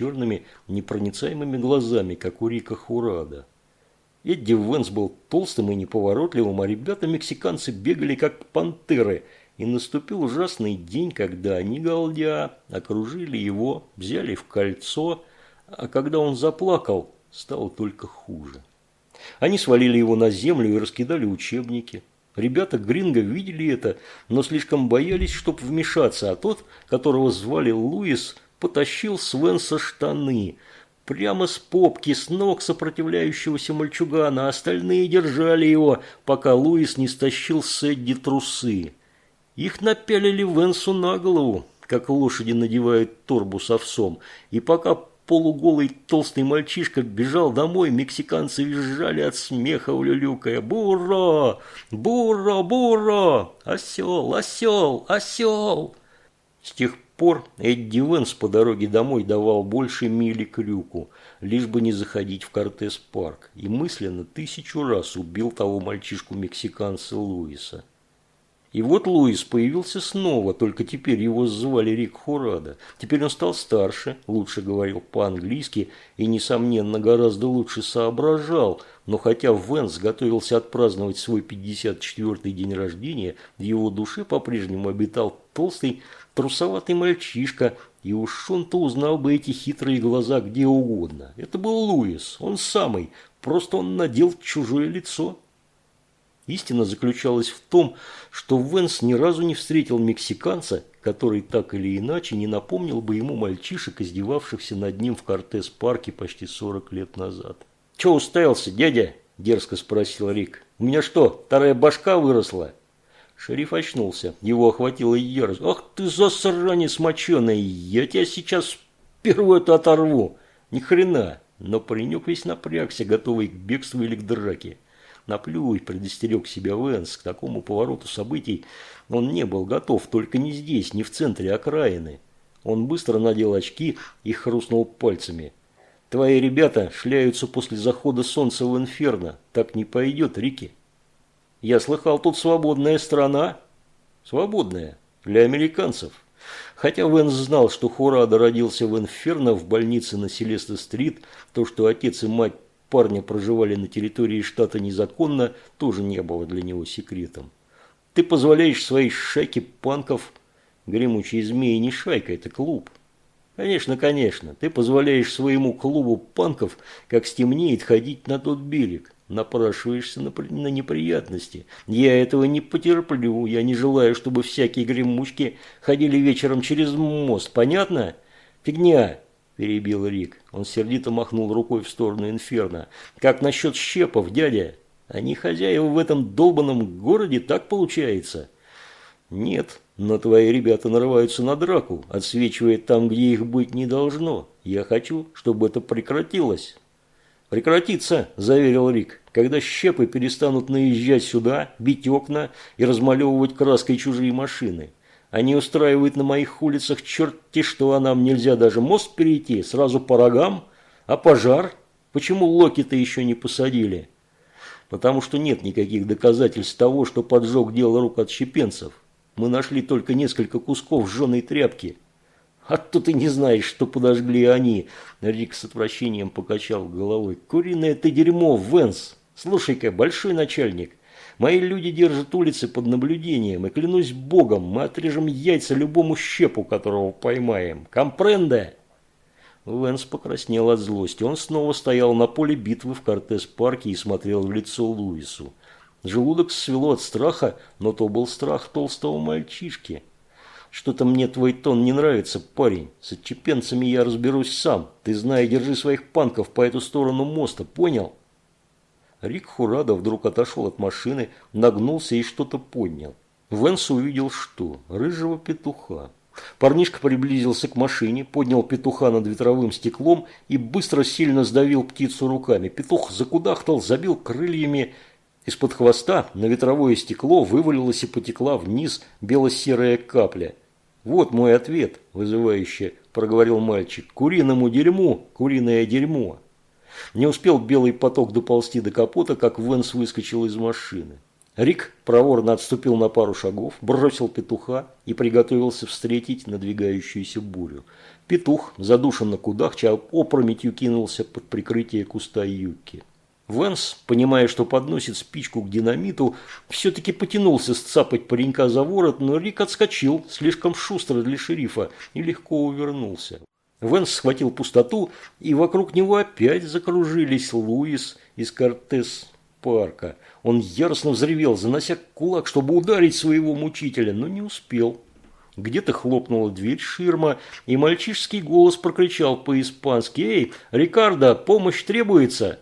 черными, непроницаемыми глазами, как у Рика Хурада. Эдди Венс был толстым и неповоротливым, а ребята-мексиканцы бегали как пантеры, и наступил ужасный день, когда они, галдя, окружили его, взяли в кольцо, а когда он заплакал, стало только хуже. Они свалили его на землю и раскидали учебники. Ребята Гринго видели это, но слишком боялись, чтоб вмешаться, а тот, которого звали Луис, потащил Свенса штаны – прямо с попки, с ног сопротивляющегося мальчугана, а остальные держали его, пока Луис не стащил с трусы. Их напялили Венсу на голову, как лошади надевают торбу с овсом, и пока полуголый толстый мальчишка бежал домой, мексиканцы визжали от смеха, улюлюкая «Бура! Бура! Бура! Осел! Осел! Осел!» С тех пор Эдди Венс по дороге домой давал больше мили крюку, лишь бы не заходить в Кортес-парк, и мысленно тысячу раз убил того мальчишку-мексиканца Луиса. И вот Луис появился снова, только теперь его звали Рик Хурада. Теперь он стал старше, лучше говорил по-английски и, несомненно, гораздо лучше соображал, но хотя Венс готовился отпраздновать свой 54-й день рождения, в его душе по-прежнему обитал толстый, трусоватый мальчишка, и уж он-то узнал бы эти хитрые глаза где угодно. Это был Луис, он самый, просто он надел чужое лицо. Истина заключалась в том, что Венс ни разу не встретил мексиканца, который так или иначе не напомнил бы ему мальчишек, издевавшихся над ним в Кортес-парке почти 40 лет назад. «Че уставился, дядя?» – дерзко спросил Рик. «У меня что, вторая башка выросла?» Шериф очнулся. Его охватила ярость. «Ах ты засранец моченый! Я тебя сейчас первую-то оторву!» «Ни хрена!» Но паренек весь напрягся, готовый к бегству или к драке. «Наплюй!» – предостерег себя Венс. К такому повороту событий он не был готов, только не здесь, не в центре окраины. Он быстро надел очки и хрустнул пальцами. «Твои ребята шляются после захода солнца в инферно. Так не пойдет, Рики!» Я слыхал, тут свободная страна. Свободная. Для американцев. Хотя Венс знал, что Хурадо родился в Инферно в больнице на Селеста-стрит, то, что отец и мать парня проживали на территории штата незаконно, тоже не было для него секретом. Ты позволяешь своей шайке панков... Гремучие змеи не шайка, это клуб. Конечно, конечно, ты позволяешь своему клубу панков, как стемнеет, ходить на тот берег напрашиваешься на, неприятности. Я этого не потерплю. Я не желаю, чтобы всякие гремучки ходили вечером через мост. Понятно? Фигня, перебил Рик. Он сердито махнул рукой в сторону Инферно. Как насчет щепов, дядя? Они хозяева в этом долбанном городе, так получается? Нет, но твои ребята нарываются на драку, отсвечивая там, где их быть не должно. Я хочу, чтобы это прекратилось. «Прекратится», – заверил Рик, – «когда щепы перестанут наезжать сюда, бить окна и размалевывать краской чужие машины. Они устраивают на моих улицах черти что, а нам нельзя даже мост перейти, сразу по рогам. А пожар? Почему Локи-то еще не посадили?» «Потому что нет никаких доказательств того, что поджог дело рук отщепенцев. Мы нашли только несколько кусков сжженной тряпки». А то ты не знаешь, что подожгли они. Рик с отвращением покачал головой. Куриное ты дерьмо, Венс. Слушай-ка, большой начальник. Мои люди держат улицы под наблюдением, и клянусь богом, мы отрежем яйца любому щепу, которого поймаем. Компренде? Венс покраснел от злости. Он снова стоял на поле битвы в Кортес-парке и смотрел в лицо Луису. Желудок свело от страха, но то был страх толстого мальчишки. Что-то мне твой тон не нравится, парень. С отчепенцами я разберусь сам. Ты знай, держи своих панков по эту сторону моста, понял?» Рик Хурада вдруг отошел от машины, нагнулся и что-то поднял. Венс увидел что? Рыжего петуха. Парнишка приблизился к машине, поднял петуха над ветровым стеклом и быстро сильно сдавил птицу руками. Петух закудахтал, забил крыльями. Из-под хвоста на ветровое стекло вывалилась и потекла вниз бело-серая капля. «Вот мой ответ», – вызывающе проговорил мальчик. «Куриному дерьму, куриное дерьмо». Не успел белый поток доползти до капота, как Венс выскочил из машины. Рик проворно отступил на пару шагов, бросил петуха и приготовился встретить надвигающуюся бурю. Петух, задушенно кудахча, опрометью кинулся под прикрытие куста юки. Венс, понимая, что подносит спичку к динамиту, все-таки потянулся сцапать паренька за ворот, но Рик отскочил, слишком шустро для шерифа, и легко увернулся. Венс схватил пустоту, и вокруг него опять закружились Луис из Кортес-парка. Он яростно взревел, занося кулак, чтобы ударить своего мучителя, но не успел. Где-то хлопнула дверь ширма, и мальчишский голос прокричал по-испански «Эй, Рикардо, помощь требуется!»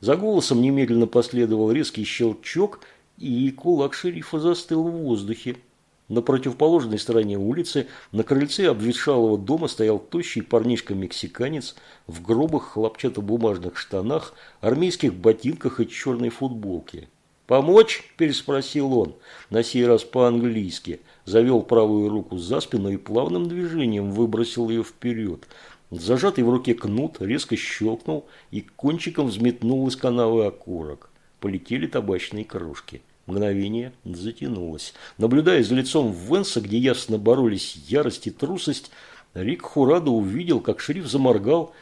За голосом немедленно последовал резкий щелчок, и кулак шерифа застыл в воздухе. На противоположной стороне улицы, на крыльце обветшалого дома стоял тощий парнишка-мексиканец в грубых хлопчатобумажных штанах, армейских ботинках и черной футболке. «Помочь?» – переспросил он, на сей раз по-английски. Завел правую руку за спину и плавным движением выбросил ее вперед. Зажатый в руке кнут резко щелкнул и кончиком взметнул из канавы окурок. Полетели табачные кружки. Мгновение затянулось. Наблюдая за лицом Венса, где ясно боролись ярость и трусость, Рик Хурадо увидел, как шериф заморгал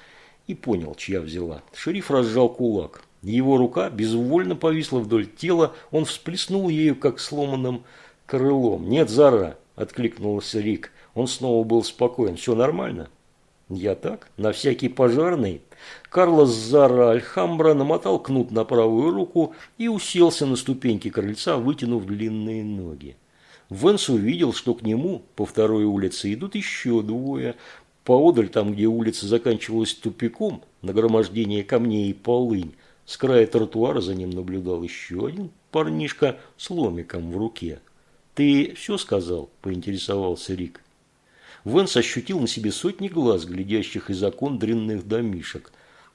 и понял, чья взяла. Шериф разжал кулак. Его рука безвольно повисла вдоль тела, он всплеснул ею, как сломанным крылом. «Нет, Зара!» – откликнулся Рик. Он снова был спокоен. «Все нормально?» Я так, на всякий пожарный. Карлос Зара Альхамбра намотал кнут на правую руку и уселся на ступеньки крыльца, вытянув длинные ноги. Венс увидел, что к нему по второй улице идут еще двое. Поодаль, там, где улица заканчивалась тупиком, нагромождение камней и полынь, с края тротуара за ним наблюдал еще один парнишка с ломиком в руке. «Ты все сказал?» – поинтересовался Рик. Венс ощутил на себе сотни глаз, глядящих из окон дрянных домишек.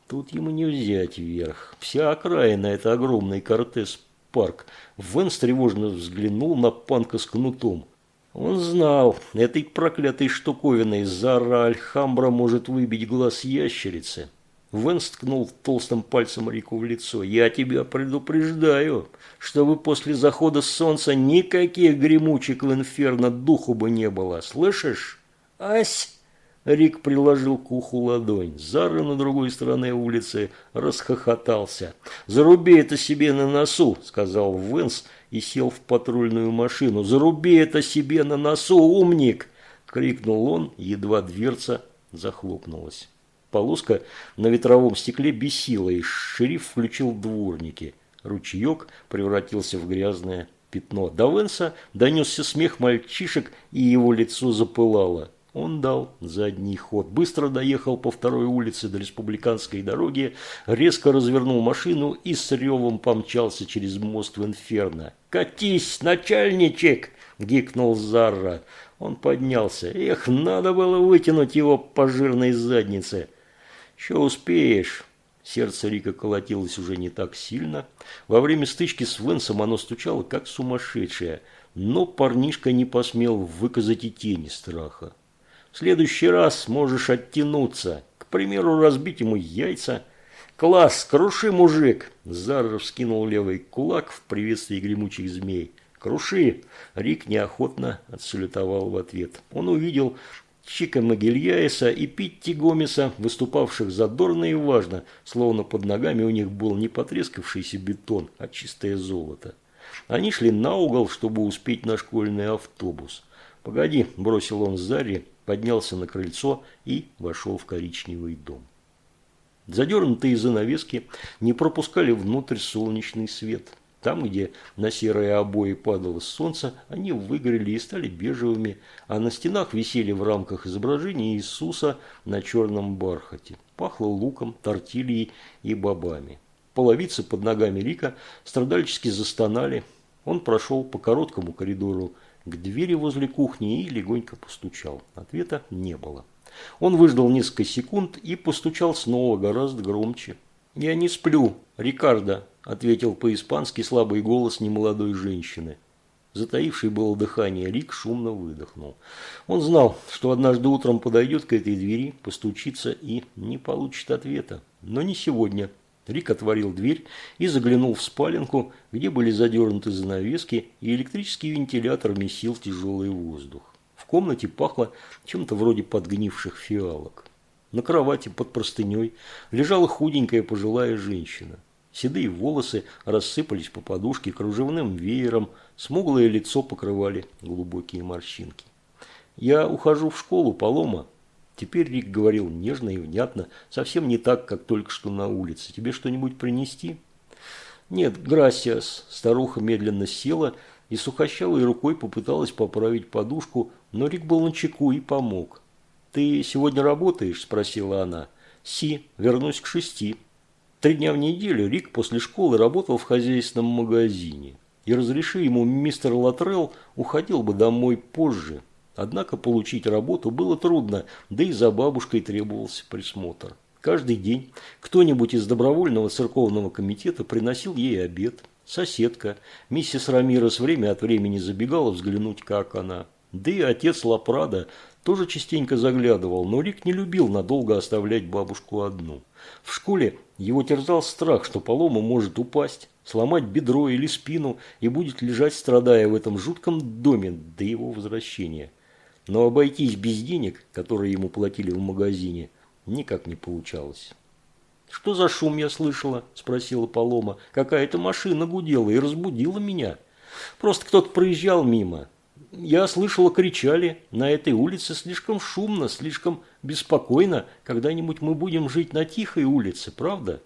Тут ему не взять вверх. Вся окраина – это огромный Кортес-парк. Венс тревожно взглянул на панка с кнутом. Он знал, этой проклятой штуковиной Зара Альхамбра может выбить глаз ящерицы. Венс ткнул толстым пальцем Рику в лицо. «Я тебя предупреждаю, чтобы после захода солнца никаких гремучек в инферно духу бы не было. Слышишь?» «Ась!» Рик приложил к уху ладонь. Зара на другой стороне улицы расхохотался. «Заруби это себе на носу», – сказал Венс и сел в патрульную машину. «Заруби это себе на носу, умник!» – крикнул он, едва дверца захлопнулась. Полоска на ветровом стекле бесила, и шериф включил дворники. Ручеек превратился в грязное пятно. До Венса донесся смех мальчишек, и его лицо запылало. Он дал задний ход, быстро доехал по второй улице до республиканской дороги, резко развернул машину и с ревом помчался через мост в Инферно. «Катись, начальничек!» – гикнул Зарра. Он поднялся. «Эх, надо было вытянуть его по жирной заднице!» «Еще успеешь!» Сердце Рика колотилось уже не так сильно. Во время стычки с Венсом оно стучало, как сумасшедшее. Но парнишка не посмел выказать и тени страха. Следующий раз можешь оттянуться. К примеру, разбить ему яйца. Класс, круши, мужик. Заров скинул левый кулак в приветствии гремучих змей. Круши. Рик неохотно отсалютовал в ответ. Он увидел Чика Могильяеса и Питти Гомеса, выступавших задорно и важно, словно под ногами у них был не потрескавшийся бетон, а чистое золото. Они шли на угол, чтобы успеть на школьный автобус. «Погоди», – бросил он Заре, поднялся на крыльцо и вошел в коричневый дом. Задернутые занавески не пропускали внутрь солнечный свет. Там, где на серые обои падало солнце, они выгорели и стали бежевыми, а на стенах висели в рамках изображения Иисуса на черном бархате. Пахло луком, тортильей и бобами. Половицы под ногами Рика страдальчески застонали. Он прошел по короткому коридору к двери возле кухни и легонько постучал. Ответа не было. Он выждал несколько секунд и постучал снова гораздо громче. «Я не сплю, Рикардо», – ответил по-испански слабый голос немолодой женщины. Затаивший было дыхание, Рик шумно выдохнул. Он знал, что однажды утром подойдет к этой двери, постучится и не получит ответа. Но не сегодня. Рик отворил дверь и заглянул в спаленку, где были задернуты занавески, и электрический вентилятор месил тяжелый воздух. В комнате пахло чем-то вроде подгнивших фиалок. На кровати под простыней лежала худенькая пожилая женщина. Седые волосы рассыпались по подушке кружевным веером, смуглое лицо покрывали глубокие морщинки. «Я ухожу в школу, Полома». Теперь Рик говорил нежно и внятно, совсем не так, как только что на улице. «Тебе что-нибудь принести?» «Нет, грасиас». Старуха медленно села и сухощавой рукой попыталась поправить подушку, но Рик был на чеку и помог. «Ты сегодня работаешь?» – спросила она. «Си, вернусь к шести». Три дня в неделю Рик после школы работал в хозяйственном магазине. И разреши ему мистер Латрелл, уходил бы домой позже. Однако получить работу было трудно, да и за бабушкой требовался присмотр. Каждый день кто-нибудь из добровольного церковного комитета приносил ей обед. Соседка, миссис Рамирес время от времени забегала взглянуть, как она. Да и отец Лапрада тоже частенько заглядывал, но Рик не любил надолго оставлять бабушку одну. В школе его терзал страх, что Полома может упасть, сломать бедро или спину и будет лежать, страдая в этом жутком доме до его возвращения. Но обойтись без денег, которые ему платили в магазине, никак не получалось. «Что за шум я слышала?» – спросила Полома. «Какая-то машина гудела и разбудила меня. Просто кто-то проезжал мимо я слышала, кричали, на этой улице слишком шумно, слишком беспокойно. Когда-нибудь мы будем жить на тихой улице, правда?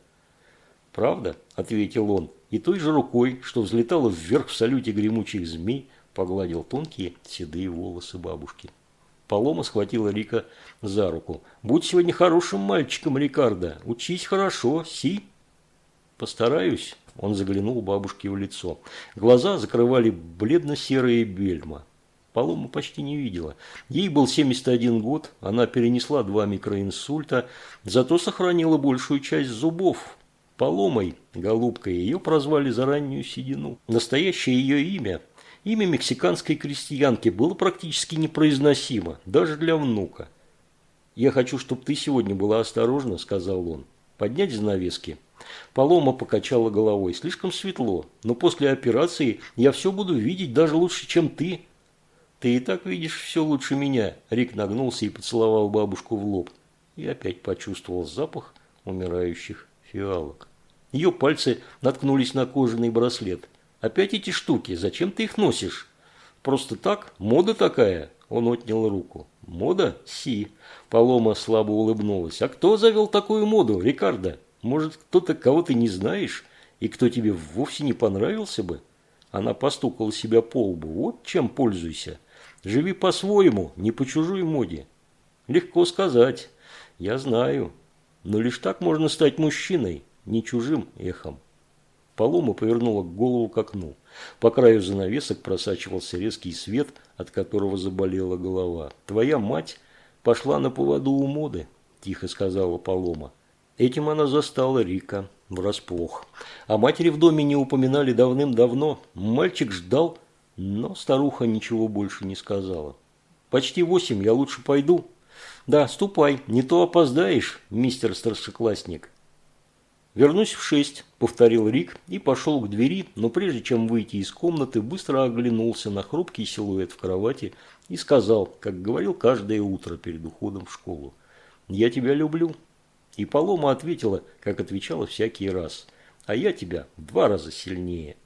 Правда, ответил он, и той же рукой, что взлетала вверх в салюте гремучих змей, погладил тонкие седые волосы бабушки. Полома схватила Рика за руку. «Будь сегодня хорошим мальчиком, Рикардо. Учись хорошо, си». «Постараюсь», – он заглянул бабушке в лицо. Глаза закрывали бледно-серые бельма. Палому почти не видела. Ей был 71 год, она перенесла два микроинсульта, зато сохранила большую часть зубов. Поломой, голубкой, ее прозвали за раннюю седину. Настоящее ее имя, имя мексиканской крестьянки, было практически непроизносимо, даже для внука. «Я хочу, чтобы ты сегодня была осторожна», – сказал он. «Поднять занавески». Полома покачала головой. «Слишком светло, но после операции я все буду видеть даже лучше, чем ты». «Ты и так видишь все лучше меня», – Рик нагнулся и поцеловал бабушку в лоб. И опять почувствовал запах умирающих фиалок. Ее пальцы наткнулись на кожаный браслет. «Опять эти штуки, зачем ты их носишь?» «Просто так? Мода такая?» Он отнял руку. «Мода? Си». Полома слабо улыбнулась. «А кто завел такую моду, Рикардо? Может, кто-то, кого ты не знаешь, и кто тебе вовсе не понравился бы?» Она постукала себя по лбу. «Вот чем пользуйся. Живи по-своему, не по чужой моде. Легко сказать, я знаю, но лишь так можно стать мужчиной, не чужим эхом. Полома повернула голову к окну. По краю занавесок просачивался резкий свет, от которого заболела голова. «Твоя мать пошла на поводу у моды», – тихо сказала Полома. Этим она застала Рика врасплох. О матери в доме не упоминали давным-давно. Мальчик ждал, но старуха ничего больше не сказала. «Почти восемь, я лучше пойду». «Да, ступай, не то опоздаешь, мистер старшеклассник». «Вернусь в шесть», – повторил Рик и пошел к двери, но прежде чем выйти из комнаты, быстро оглянулся на хрупкий силуэт в кровати и сказал, как говорил каждое утро перед уходом в школу, «Я тебя люблю». И Полома ответила, как отвечала всякий раз, «А я тебя в два раза сильнее».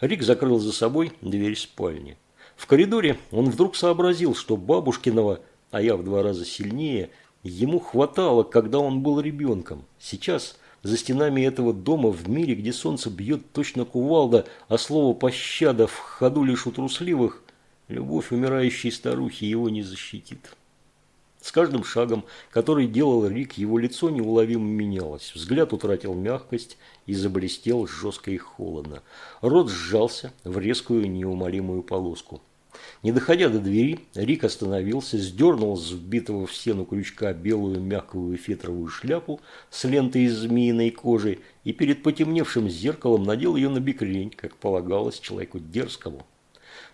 Рик закрыл за собой дверь спальни. В коридоре он вдруг сообразил, что бабушкиного, а я в два раза сильнее, ему хватало, когда он был ребенком. Сейчас, за стенами этого дома, в мире, где солнце бьет точно кувалда, а слово «пощада» в ходу лишь у трусливых, любовь умирающей старухи его не защитит. С каждым шагом, который делал Рик, его лицо неуловимо менялось. Взгляд утратил мягкость и заблестел жестко и холодно. Рот сжался в резкую неумолимую полоску. Не доходя до двери, Рик остановился, сдернул с вбитого в стену крючка белую мягкую фетровую шляпу с лентой из змеиной кожи и перед потемневшим зеркалом надел ее на бекрень, как полагалось человеку дерзкому.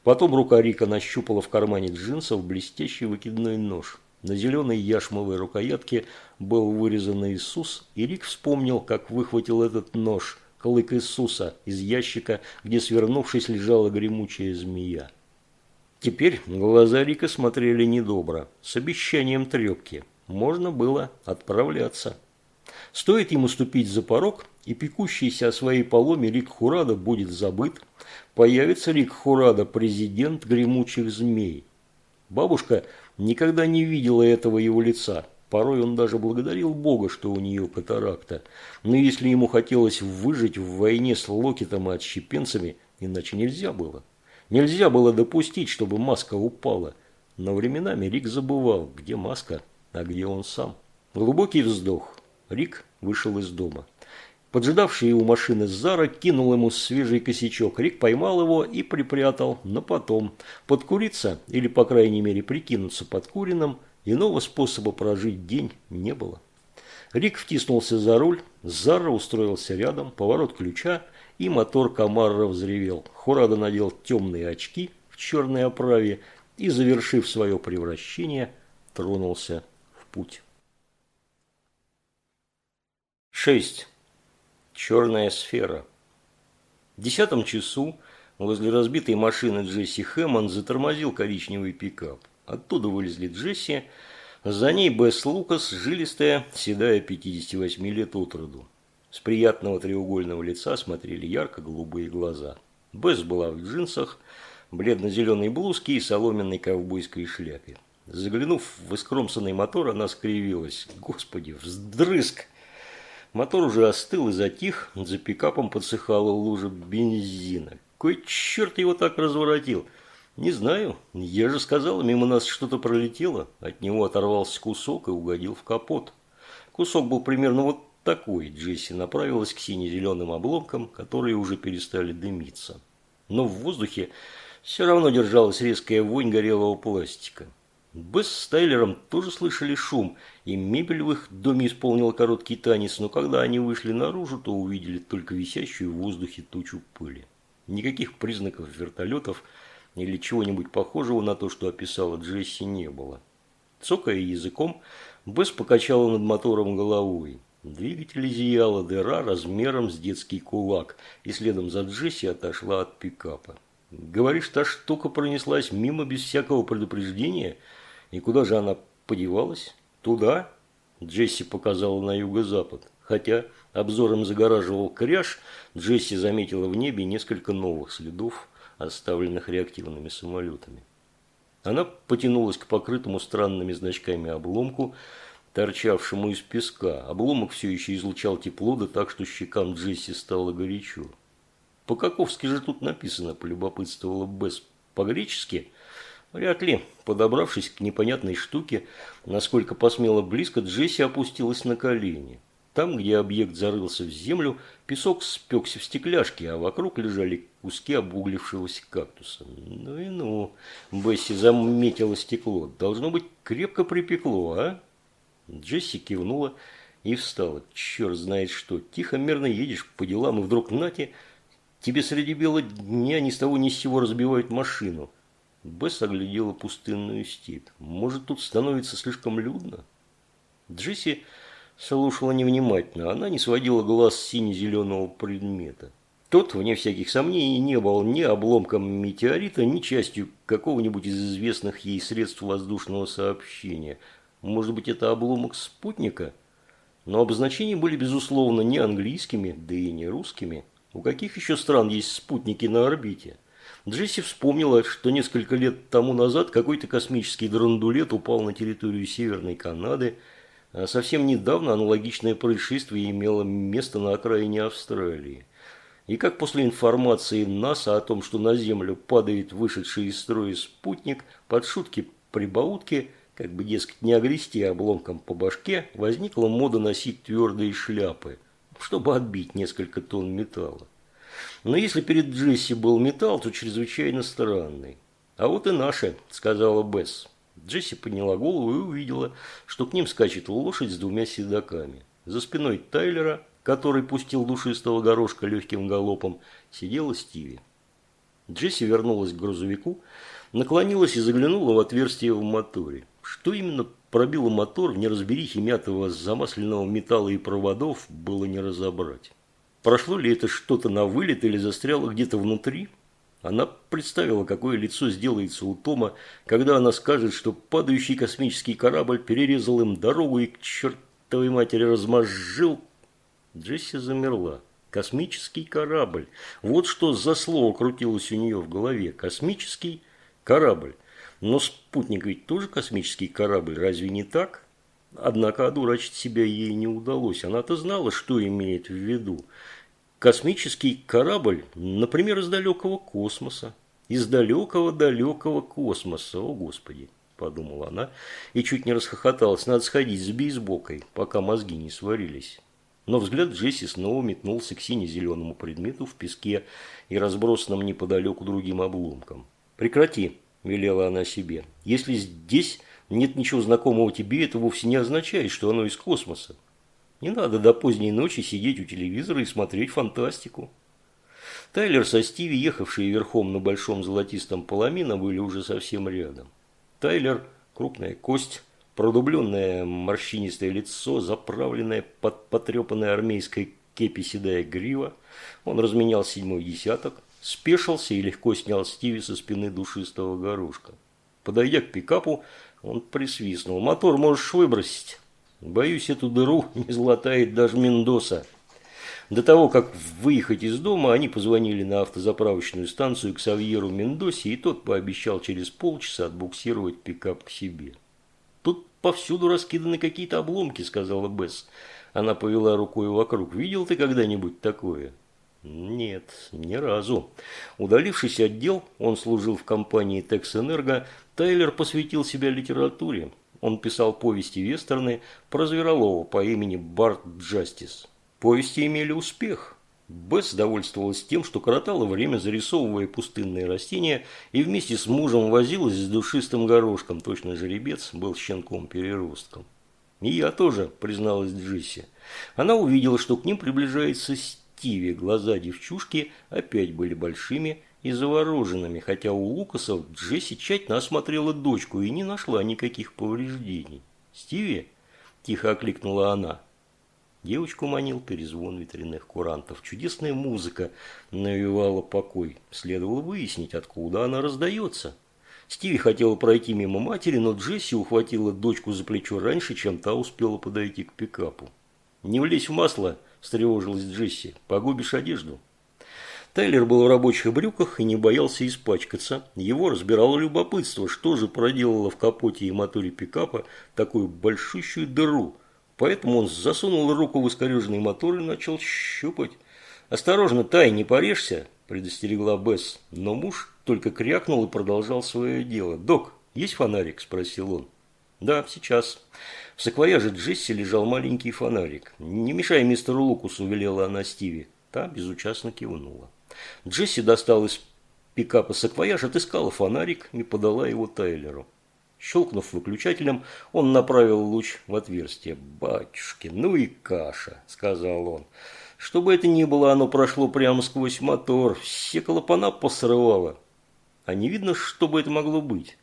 Потом рука Рика нащупала в кармане джинсов блестящий выкидной нож. На зеленой яшмовой рукоятке был вырезан Иисус, и Рик вспомнил, как выхватил этот нож, клык Иисуса, из ящика, где, свернувшись, лежала гремучая змея. Теперь глаза Рика смотрели недобро, с обещанием трепки. Можно было отправляться. Стоит ему ступить за порог, и пекущийся о своей поломе Рик Хурада будет забыт. Появится Рик Хурада, президент гремучих змей. Бабушка никогда не видела этого его лица. Порой он даже благодарил Бога, что у нее катаракта. Но если ему хотелось выжить в войне с Локетом и отщепенцами, иначе нельзя было. Нельзя было допустить, чтобы маска упала. Но временами Рик забывал, где маска, а где он сам. Глубокий вздох. Рик вышел из дома. Поджидавший у машины Зара кинул ему свежий косячок. Рик поймал его и припрятал на потом. Подкуриться, или по крайней мере прикинуться подкуренным, иного способа прожить день не было. Рик втиснулся за руль, Зара устроился рядом, поворот ключа, и мотор Камарра взревел. Хурада надел темные очки в черной оправе и, завершив свое превращение, тронулся в путь. 6. Черная сфера. В десятом часу возле разбитой машины Джесси Хэммонд затормозил коричневый пикап. Оттуда вылезли Джесси, за ней Бесс Лукас, жилистая, седая 58 лет от роду. С приятного треугольного лица смотрели ярко-голубые глаза. Бесс была в джинсах, бледно-зеленой блузке и соломенной ковбойской шляпе. Заглянув в искромсанный мотор, она скривилась. «Господи, вздрызг!» Мотор уже остыл и затих, за пикапом подсыхала лужа бензина. Кой черт его так разворотил? Не знаю, я же сказал, мимо нас что-то пролетело. От него оторвался кусок и угодил в капот. Кусок был примерно вот такой. Джесси направилась к сине-зеленым обломкам, которые уже перестали дымиться. Но в воздухе все равно держалась резкая вонь горелого пластика. Бесс с Тайлером тоже слышали шум, и мебель в их доме исполнила короткий танец, но когда они вышли наружу, то увидели только висящую в воздухе тучу пыли. Никаких признаков вертолетов или чего-нибудь похожего на то, что описала Джесси, не было. Цокая языком, Бесс покачала над мотором головой. Двигатель зияла дыра размером с детский кулак, и следом за Джесси отошла от пикапа. «Говоришь, та штука пронеслась мимо без всякого предупреждения?» И куда же она подевалась? Туда? Джесси показала на юго-запад. Хотя обзором загораживал кряж, Джесси заметила в небе несколько новых следов, оставленных реактивными самолетами. Она потянулась к покрытому странными значками обломку, торчавшему из песка. Обломок все еще излучал тепло, да так, что щекам Джесси стало горячо. «По-каковски же тут написано?» – полюбопытствовала Бесс. «По-гречески?» Вряд ли. Подобравшись к непонятной штуке, насколько посмело близко, Джесси опустилась на колени. Там, где объект зарылся в землю, песок спекся в стекляшке, а вокруг лежали куски обуглившегося кактуса. Ну и ну, Бесси заметила стекло. Должно быть, крепко припекло, а? Джесси кивнула и встала. Черт знает что. Тихо, мерно едешь по делам, и вдруг нате, тебе среди бела дня ни с того ни с сего разбивают машину. Бесс оглядела пустынную степь. Может, тут становится слишком людно? Джесси слушала невнимательно. Она не сводила глаз с сине-зеленого предмета. Тот, вне всяких сомнений, не был ни обломком метеорита, ни частью какого-нибудь из известных ей средств воздушного сообщения. Может быть, это обломок спутника? Но обозначения были, безусловно, не английскими, да и не русскими. У каких еще стран есть спутники на орбите? Джесси вспомнила, что несколько лет тому назад какой-то космический драндулет упал на территорию Северной Канады, а совсем недавно аналогичное происшествие имело место на окраине Австралии. И как после информации НАСА о том, что на Землю падает вышедший из строя спутник, под шутки-прибаутки, как бы, дескать, не огрести обломком по башке, возникла мода носить твердые шляпы, чтобы отбить несколько тонн металла. Но если перед Джесси был металл, то чрезвычайно странный. А вот и наши, сказала Бесс. Джесси подняла голову и увидела, что к ним скачет лошадь с двумя седаками. За спиной Тайлера, который пустил душистого горошка легким галопом, сидела Стиви. Джесси вернулась к грузовику, наклонилась и заглянула в отверстие в моторе. Что именно пробило мотор в неразберихе мятого замасленного металла и проводов, было не разобрать. Прошло ли это что-то на вылет или застряло где-то внутри? Она представила, какое лицо сделается у Тома, когда она скажет, что падающий космический корабль перерезал им дорогу и к чертовой матери размозжил. Джесси замерла. Космический корабль. Вот что за слово крутилось у нее в голове. Космический корабль. Но спутник ведь тоже космический корабль, разве не так? Однако одурачить себя ей не удалось. Она-то знала, что имеет в виду. Космический корабль, например, из далекого космоса. Из далекого-далекого космоса. О, Господи, подумала она и чуть не расхохоталась. Надо сходить с бейсбокой, пока мозги не сварились. Но взгляд Джесси снова метнулся к сине-зеленому предмету в песке и разбросанным неподалеку другим обломкам. «Прекрати», – велела она себе. «Если здесь нет ничего знакомого тебе, это вовсе не означает, что оно из космоса. Не надо до поздней ночи сидеть у телевизора и смотреть фантастику. Тайлер со Стиви, ехавшие верхом на большом золотистом паламино, были уже совсем рядом. Тайлер – крупная кость, продубленное морщинистое лицо, заправленное под потрепанной армейской кепи седая грива. Он разменял седьмой десяток, спешился и легко снял Стиви со спины душистого горошка. Подойдя к пикапу, он присвистнул. «Мотор можешь выбросить». Боюсь, эту дыру не златает даже Мендоса. До того, как выехать из дома, они позвонили на автозаправочную станцию к Савьеру Мендосе, и тот пообещал через полчаса отбуксировать пикап к себе. «Тут повсюду раскиданы какие-то обломки», – сказала Бесс. Она повела рукой вокруг. «Видел ты когда-нибудь такое?» Нет, ни разу. Удалившись от дел, он служил в компании «Тексэнерго», Тайлер посвятил себя литературе. Он писал повести-вестерны про зверолова по имени Барт Джастис. Повести имели успех. Бесс довольствовалась тем, что коротала время, зарисовывая пустынные растения, и вместе с мужем возилась с душистым горошком. Точно жеребец был щенком-переростком. И я тоже, призналась Джесси. Она увидела, что к ним приближается Стиви. Глаза девчушки опять были большими и завороженными, хотя у Лукасов Джесси тщательно осмотрела дочку и не нашла никаких повреждений. «Стиви?» – тихо окликнула она. Девочку манил перезвон ветряных курантов. Чудесная музыка навевала покой. Следовало выяснить, откуда она раздается. Стиви хотела пройти мимо матери, но Джесси ухватила дочку за плечо раньше, чем та успела подойти к пикапу. «Не влезь в масло!» – встревожилась Джесси. «Погубишь одежду». Тайлер был в рабочих брюках и не боялся испачкаться. Его разбирало любопытство, что же проделало в капоте и моторе пикапа такую большущую дыру. Поэтому он засунул руку в искореженный мотор и начал щупать. «Осторожно, Тай, не порежься!» – предостерегла Бесс. Но муж только крякнул и продолжал свое дело. «Док, есть фонарик?» – спросил он. «Да, сейчас». В саквояже Джесси лежал маленький фонарик. «Не мешай мистеру Лукусу», – велела она Стиви. Та безучастно кивнула. Джесси достал из пикапа саквояж, отыскала фонарик и подала его Тайлеру. Щелкнув выключателем, он направил луч в отверстие. «Батюшки, ну и каша!» – сказал он. «Что бы это ни было, оно прошло прямо сквозь мотор, все клапана посрывало. А не видно, что бы это могло быть?»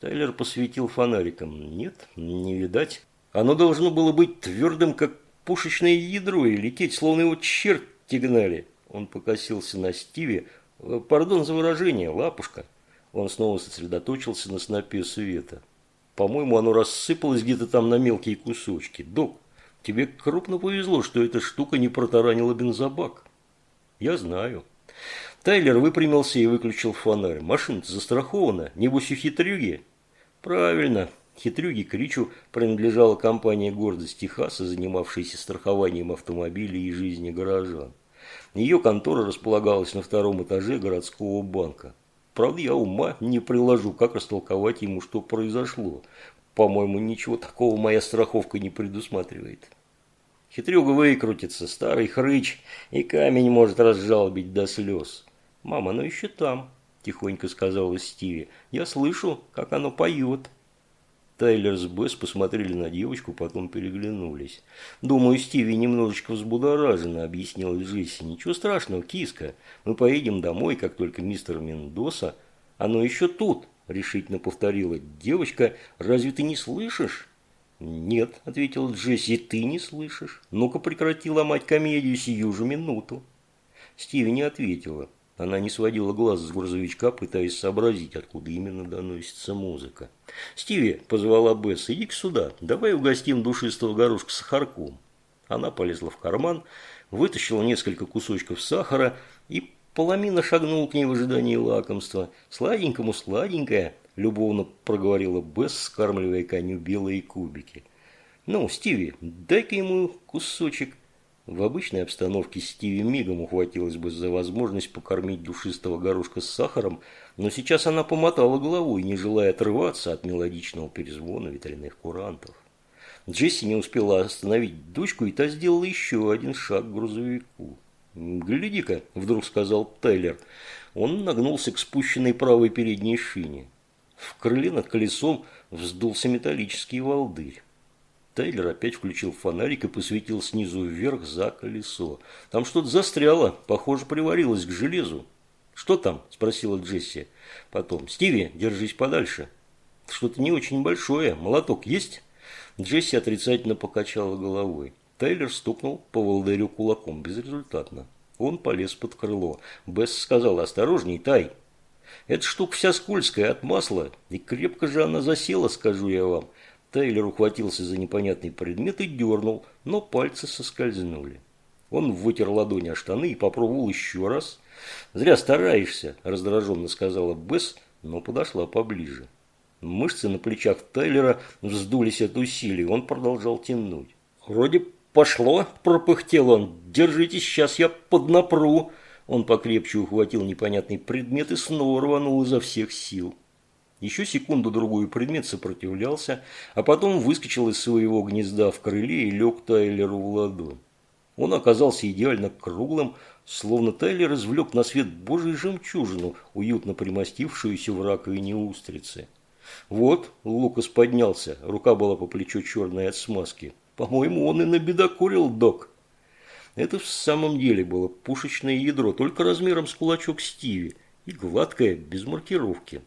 Тайлер посветил фонариком. «Нет, не видать. Оно должно было быть твердым, как пушечное ядро, и лететь, словно его черти гнали». Он покосился на Стиви. «Э, «Пардон за выражение, лапушка». Он снова сосредоточился на снопе света. «По-моему, оно рассыпалось где-то там на мелкие кусочки. Док, тебе крупно повезло, что эта штука не протаранила бензобак». «Я знаю». Тайлер выпрямился и выключил фонарь. «Машина-то застрахована. Небось, у хитрюги?» «Правильно. Хитрюги Кричу принадлежала компания «Гордость Техаса», занимавшаяся страхованием автомобилей и жизни горожан. Ее контора располагалась на втором этаже городского банка. Правда, я ума не приложу, как растолковать ему, что произошло. По-моему, ничего такого моя страховка не предусматривает. Хитрюга выкрутится, старый хрыч, и камень может разжалобить до слез. «Мама, оно еще там», – тихонько сказала Стиви. «Я слышу, как оно поет». Тайлер с Бесс посмотрели на девочку, потом переглянулись. «Думаю, Стиви немножечко взбудоражена», – объяснила Джесси. «Ничего страшного, киска. Мы поедем домой, как только мистер Мендоса...» «Оно еще тут», – решительно повторила. «Девочка, разве ты не слышишь?» «Нет», – ответила Джесси, – «ты не слышишь. Ну-ка прекрати ломать комедию сию же минуту». Стиви не ответила. Она не сводила глаз с грузовичка, пытаясь сообразить, откуда именно доносится музыка. «Стиви», – позвала Бесс, – «иди-ка сюда, давай угостим душистого горошка сахарком». Она полезла в карман, вытащила несколько кусочков сахара и поломина шагнул к ней в ожидании лакомства. «Сладенькому сладенькое», – любовно проговорила Бесс, скармливая коню белые кубики. «Ну, Стиви, дай-ка ему кусочек». В обычной обстановке Стиви мигом ухватилась бы за возможность покормить душистого горошка с сахаром, но сейчас она помотала головой, не желая отрываться от мелодичного перезвона ветряных курантов. Джесси не успела остановить дочку, и та сделала еще один шаг к грузовику. «Гляди-ка», – вдруг сказал Тайлер. Он нагнулся к спущенной правой передней шине. В крыле над колесом вздулся металлический волдырь. Тайлер опять включил фонарик и посветил снизу вверх за колесо. Там что-то застряло, похоже, приварилось к железу. «Что там?» – спросила Джесси. Потом. «Стиви, держись подальше». «Что-то не очень большое. Молоток есть?» Джесси отрицательно покачала головой. Тайлер стукнул по волдырю кулаком безрезультатно. Он полез под крыло. Бесс сказал «Осторожней, Тай!» «Эта штука вся скользкая от масла, и крепко же она засела, скажу я вам. Тайлер ухватился за непонятный предмет и дернул, но пальцы соскользнули. Он вытер ладони о штаны и попробовал еще раз. «Зря стараешься», – раздраженно сказала Бесс, но подошла поближе. Мышцы на плечах Тайлера вздулись от усилий, он продолжал тянуть. «Вроде пошло», – пропыхтел он. «Держитесь, сейчас я поднапру». Он покрепче ухватил непонятный предмет и снова рванул изо всех сил. Еще секунду-другую предмет сопротивлялся, а потом выскочил из своего гнезда в крыле и лег Тайлеру в ладонь. Он оказался идеально круглым, словно Тайлер извлек на свет божий жемчужину, уютно примостившуюся в раковине устрицы. Вот, Лукас поднялся, рука была по плечу черной от смазки. По-моему, он и набедокурил, док. Это в самом деле было пушечное ядро, только размером с кулачок Стиви, и гладкое, без маркировки.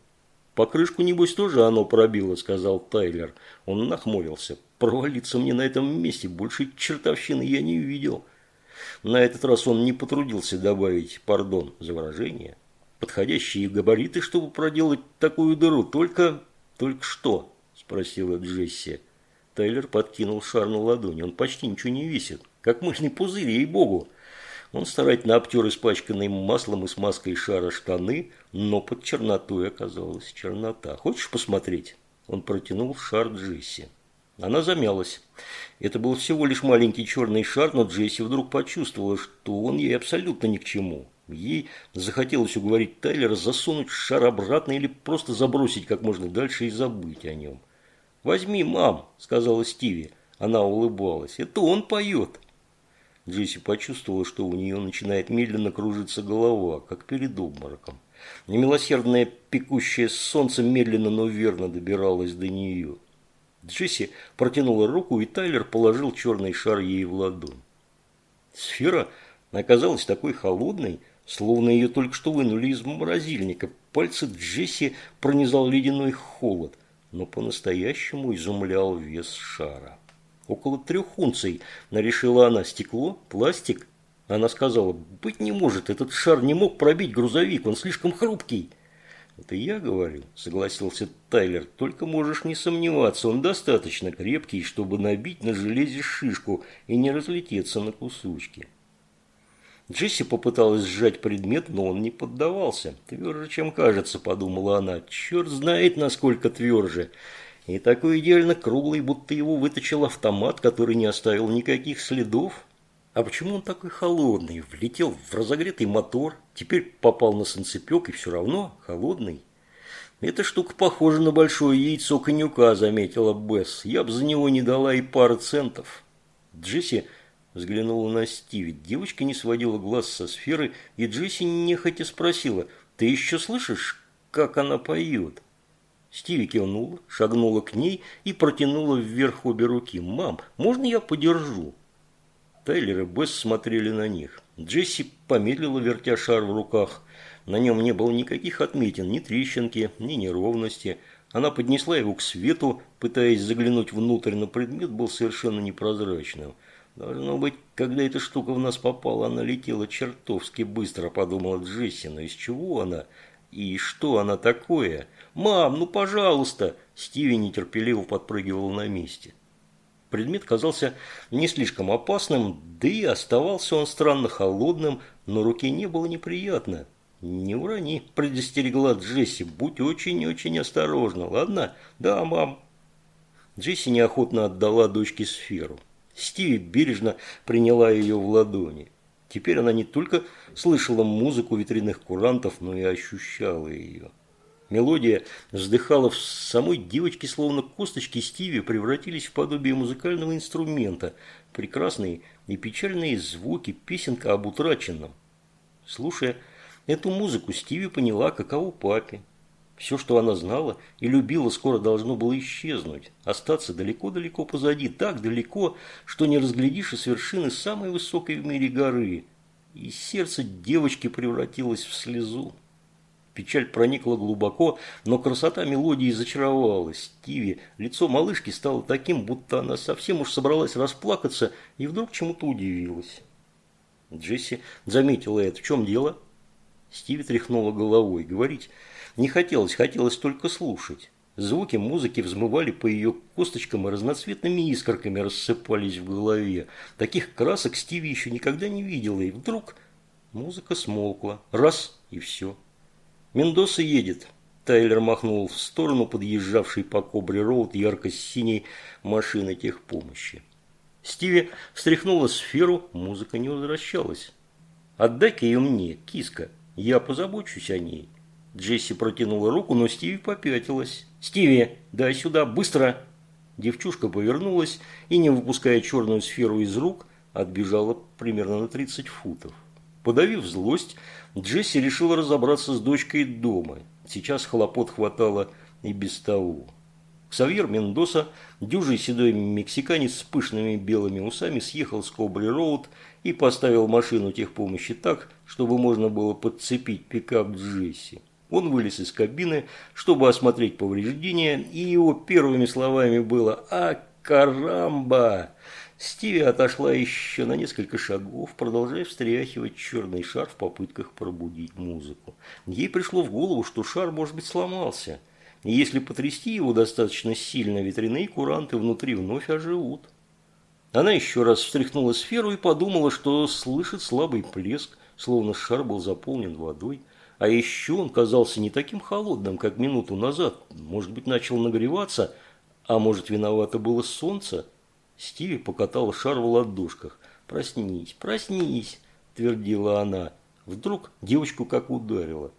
«Покрышку, небось, тоже оно пробило», – сказал Тайлер. Он нахмурился. «Провалиться мне на этом месте, больше чертовщины я не видел». На этот раз он не потрудился добавить, пардон за выражение, подходящие габариты, чтобы проделать такую дыру. Только... только что?» – спросила Джесси. Тайлер подкинул шар на ладони. Он почти ничего не весит. Как мышный пузырь, ей-богу. Он старательно обтер испачканный маслом и смазкой шара штаны, но под чернотой оказалась чернота. «Хочешь посмотреть?» Он протянул шар Джесси. Она замялась. Это был всего лишь маленький черный шар, но Джесси вдруг почувствовала, что он ей абсолютно ни к чему. Ей захотелось уговорить Тайлера засунуть шар обратно или просто забросить как можно дальше и забыть о нем. «Возьми, мам», – сказала Стиви. Она улыбалась. «Это он поет». Джесси почувствовала, что у нее начинает медленно кружиться голова, как перед обмороком. Немилосердное пекущее солнце медленно, но верно добиралось до нее. Джесси протянула руку, и Тайлер положил черный шар ей в ладонь. Сфера оказалась такой холодной, словно ее только что вынули из морозильника. Пальцы Джесси пронизал ледяной холод, но по-настоящему изумлял вес шара. Около трех унций, решила она, стекло, пластик. Она сказала, быть не может, этот шар не мог пробить грузовик, он слишком хрупкий. Это я говорю, согласился Тайлер, только можешь не сомневаться, он достаточно крепкий, чтобы набить на железе шишку и не разлететься на кусочки. Джесси попыталась сжать предмет, но он не поддавался. «Тверже, чем кажется», – подумала она. «Черт знает, насколько тверже. И такой идеально круглый, будто его выточил автомат, который не оставил никаких следов. А почему он такой холодный? Влетел в разогретый мотор, теперь попал на санцепек и все равно холодный. Эта штука похожа на большое яйцо конюка, заметила Бесс. Я бы за него не дала и пары центов. Джесси взглянула на Стиви. Девочка не сводила глаз со сферы, и Джесси нехотя спросила, «Ты еще слышишь, как она поет?» Стиви кивнула, шагнула к ней и протянула вверх обе руки. «Мам, можно я подержу?» Тайлер и Бесс смотрели на них. Джесси помедлила, вертя шар в руках. На нем не было никаких отметин, ни трещинки, ни неровности. Она поднесла его к свету, пытаясь заглянуть внутрь, но предмет был совершенно непрозрачным. Должно быть, когда эта штука в нас попала, она летела чертовски быстро, подумала Джесси. Но из чего она? И что она такое? «Мам, ну пожалуйста!» Стиви нетерпеливо подпрыгивал на месте. Предмет казался не слишком опасным, да и оставался он странно холодным, но руке не было неприятно. «Не урони», – предостерегла Джесси, – «будь очень-очень осторожна, ладно?» «Да, мам». Джесси неохотно отдала дочке сферу. Стиви бережно приняла ее в ладони. Теперь она не только слышала музыку ветряных курантов, но и ощущала ее. Мелодия вздыхала в самой девочке, словно косточки Стиви превратились в подобие музыкального инструмента. Прекрасные и печальные звуки, песенка об утраченном. Слушая эту музыку, Стиви поняла, каково папе. Все, что она знала и любила, скоро должно было исчезнуть, остаться далеко-далеко позади, так далеко, что не разглядишь и с вершины самой высокой в мире горы. И сердце девочки превратилось в слезу. Печаль проникла глубоко, но красота мелодии зачаровала Стиви. Лицо малышки стало таким, будто она совсем уж собралась расплакаться и вдруг чему-то удивилась. Джесси заметила это. В чем дело? Стиви тряхнула головой. Говорить не хотелось, хотелось только слушать. Звуки музыки взмывали по ее косточкам и разноцветными искорками рассыпались в голове. Таких красок Стиви еще никогда не видела, и вдруг музыка смолкла. Раз – и все. «Мендоса едет», – Тайлер махнул в сторону подъезжавшей по Кобре-Роуд ярко-синей машины техпомощи. Стиви встряхнула сферу, музыка не возвращалась. «Отдай-ка ее мне, киска, я позабочусь о ней». Джесси протянула руку, но Стиви попятилась. «Стиви, дай сюда, быстро!» Девчушка повернулась и, не выпуская черную сферу из рук, отбежала примерно на 30 футов. Подавив злость, Джесси решила разобраться с дочкой дома. Сейчас хлопот хватало и без того. Ксавьер Мендоса, дюжий седой мексиканец с пышными белыми усами, съехал с Кобри-Роуд и поставил машину техпомощи так, чтобы можно было подцепить пикап Джесси. Он вылез из кабины, чтобы осмотреть повреждения, и его первыми словами было «А, карамба!» Стиви отошла еще на несколько шагов, продолжая встряхивать черный шар в попытках пробудить музыку. Ей пришло в голову, что шар, может быть, сломался. И если потрясти его достаточно сильно, ветряные куранты внутри вновь оживут. Она еще раз встряхнула сферу и подумала, что слышит слабый плеск, словно шар был заполнен водой. А еще он казался не таким холодным, как минуту назад. Может быть, начал нагреваться, а может, виновато было солнце. Стиви покатала шар в ладошках. «Проснись, проснись!» – твердила она. Вдруг девочку как ударило.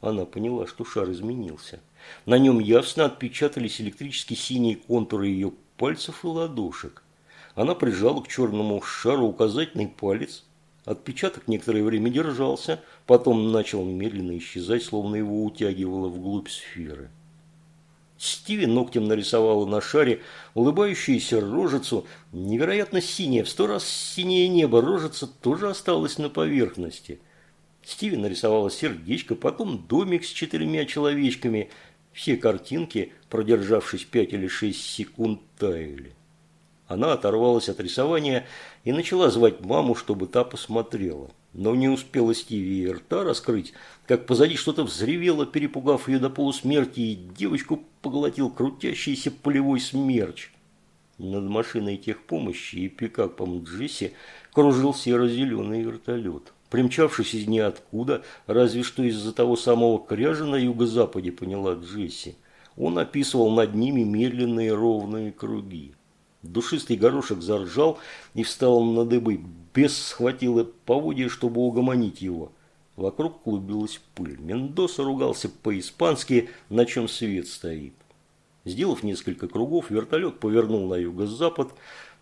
Она поняла, что шар изменился. На нем явственно отпечатались электрически синие контуры ее пальцев и ладошек. Она прижала к черному шару указательный палец. Отпечаток некоторое время держался, потом начал медленно исчезать, словно его утягивало вглубь сферы. Стиви ногтем нарисовала на шаре улыбающуюся рожицу, невероятно синяя, в сто раз синее небо, рожица тоже осталась на поверхности. Стиви нарисовала сердечко, потом домик с четырьмя человечками. Все картинки, продержавшись пять или шесть секунд, таяли. Она оторвалась от рисования и начала звать маму, чтобы та посмотрела. Но не успела Стиви и рта раскрыть, как позади что-то взревело, перепугав ее до полусмерти, и девочку поглотил крутящийся полевой смерч. Над машиной техпомощи и пикапом Джесси кружил серо-зеленый вертолет. Примчавшись из ниоткуда, разве что из-за того самого кряжа на юго-западе, поняла Джесси, он описывал над ними медленные ровные круги. Душистый горошек заржал и встал на дыбы. Бес схватил поводья, чтобы угомонить его. Вокруг клубилась пыль. Мендоса ругался по-испански, на чем свет стоит. Сделав несколько кругов, вертолет повернул на юго-запад,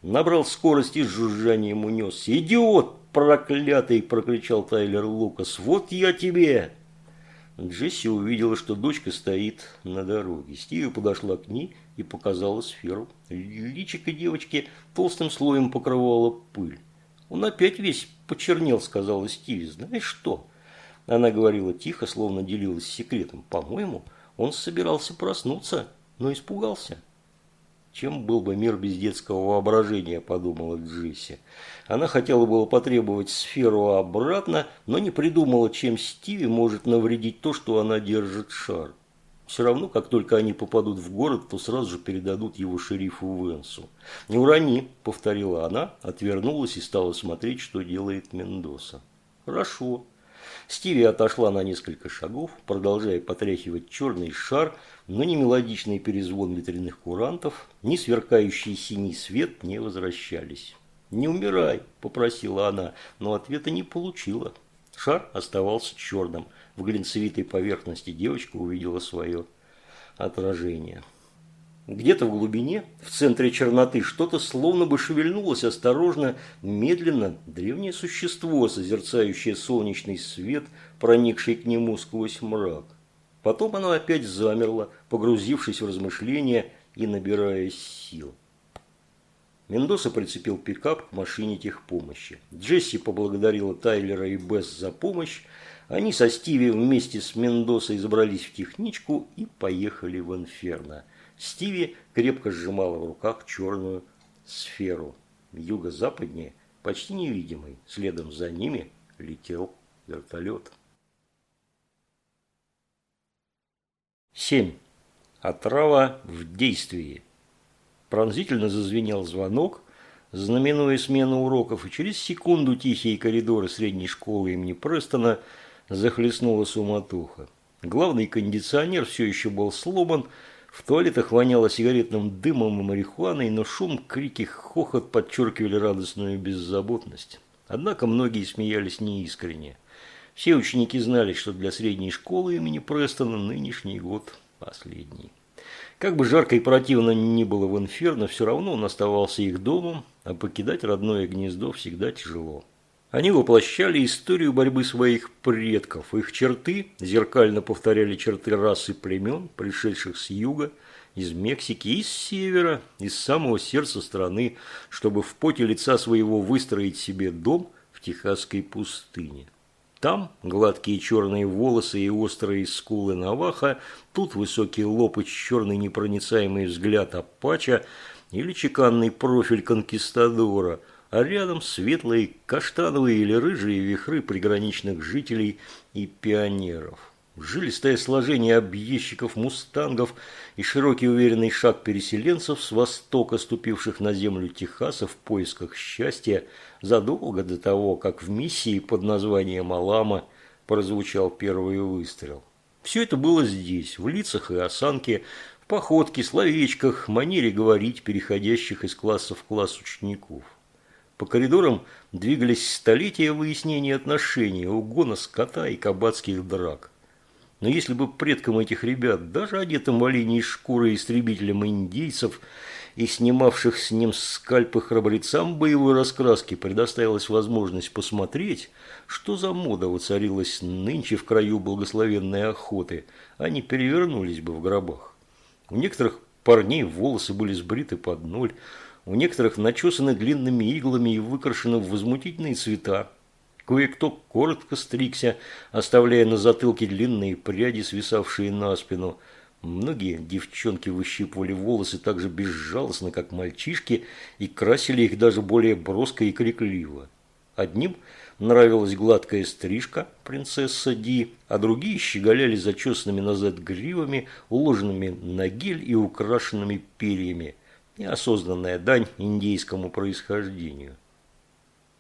набрал скорость и с жужжанием унесся. «Идиот проклятый!» – прокричал Тайлер Лукас. «Вот я тебе!» Джесси увидела, что дочка стоит на дороге. Стиви подошла к ней и показала сферу. Личико девочки толстым слоем покрывала пыль. «Он опять весь почернел», – сказала Стиви. «Знаешь что?» Она говорила тихо, словно делилась секретом. «По-моему, он собирался проснуться, но испугался». Чем был бы мир без детского воображения, подумала Джесси. Она хотела было потребовать сферу обратно, но не придумала, чем Стиви может навредить то, что она держит шар. Все равно, как только они попадут в город, то сразу же передадут его шерифу Венсу. «Не урони», – повторила она, отвернулась и стала смотреть, что делает Мендоса. «Хорошо». Стиви отошла на несколько шагов, продолжая потряхивать черный шар, но ни мелодичный перезвон ветряных курантов, ни сверкающий синий свет не возвращались. «Не умирай», – попросила она, но ответа не получила. Шар оставался черным – в глинцевитой поверхности девочка увидела свое отражение. Где-то в глубине, в центре черноты, что-то словно бы шевельнулось осторожно, медленно, древнее существо, созерцающее солнечный свет, проникший к нему сквозь мрак. Потом оно опять замерло, погрузившись в размышления и набирая сил. Мендоса прицепил пикап к машине техпомощи. Джесси поблагодарила Тайлера и Бесс за помощь, они со Стиви вместе с Мендосой забрались в техничку и поехали в Инферно. Стиви крепко сжимала в руках черную сферу. Юго-западнее, почти невидимый, следом за ними летел вертолет. 7. Отрава в действии. Пронзительно зазвенел звонок, знаменуя смену уроков, и через секунду тихие коридоры средней школы имени Престона – захлестнула суматоха. Главный кондиционер все еще был сломан, в туалетах воняло сигаретным дымом и марихуаной, но шум, крики, хохот подчеркивали радостную беззаботность. Однако многие смеялись неискренне. Все ученики знали, что для средней школы имени Престона нынешний год последний. Как бы жарко и противно ни было в Инферно, все равно он оставался их домом, а покидать родное гнездо всегда тяжело. Они воплощали историю борьбы своих предков. Их черты зеркально повторяли черты расы племен, пришедших с юга, из Мексики и с севера, из самого сердца страны, чтобы в поте лица своего выстроить себе дом в техасской пустыне. Там гладкие черные волосы и острые скулы Наваха, тут высокий лоб и черный непроницаемый взгляд Апача или чеканный профиль конкистадора – а рядом светлые каштановые или рыжие вихры приграничных жителей и пионеров. Жилистое сложение объездчиков мустангов и широкий уверенный шаг переселенцев с востока, ступивших на землю Техаса в поисках счастья, задолго до того, как в миссии под названием «Алама» прозвучал первый выстрел. Все это было здесь, в лицах и осанке, в походке, словечках, манере говорить переходящих из класса в класс учеников. По коридорам двигались столетия выяснения отношений, угона скота и кабацких драк. Но если бы предкам этих ребят, даже одетым оленей шкуры истребителям индейцев и снимавших с ним скальпы храбрецам боевой раскраски, предоставилась возможность посмотреть, что за мода воцарилась нынче в краю благословенной охоты, они перевернулись бы в гробах. У некоторых парней волосы были сбриты под ноль, у некоторых начесаны длинными иглами и выкрашены в возмутительные цвета. Кое-кто коротко стригся, оставляя на затылке длинные пряди, свисавшие на спину. Многие девчонки выщипывали волосы так же безжалостно, как мальчишки, и красили их даже более броско и крикливо. Одним нравилась гладкая стрижка, принцесса Ди, а другие щеголяли зачесанными назад гривами, уложенными на гель и украшенными перьями неосознанная дань индейскому происхождению.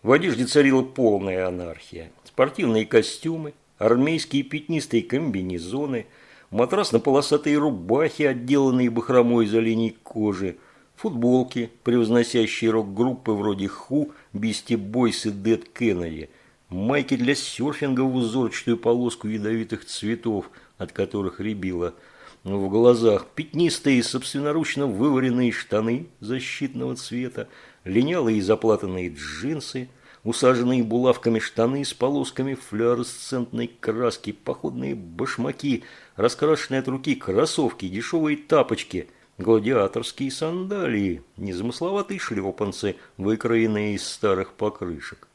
В одежде царила полная анархия. Спортивные костюмы, армейские пятнистые комбинезоны, матрасно-полосатые рубахи, отделанные бахромой из оленей кожи, футболки, превозносящие рок-группы вроде Ху, Бисти Бойс и Дед Кеннеди, майки для серфинга в узорчатую полоску ядовитых цветов, от которых рябило – в глазах пятнистые собственноручно вываренные штаны защитного цвета, линялые заплатанные джинсы, усаженные булавками штаны с полосками флуоресцентной краски, походные башмаки, раскрашенные от руки кроссовки, дешевые тапочки, гладиаторские сандалии, незамысловатые шлепанцы, выкроенные из старых покрышек.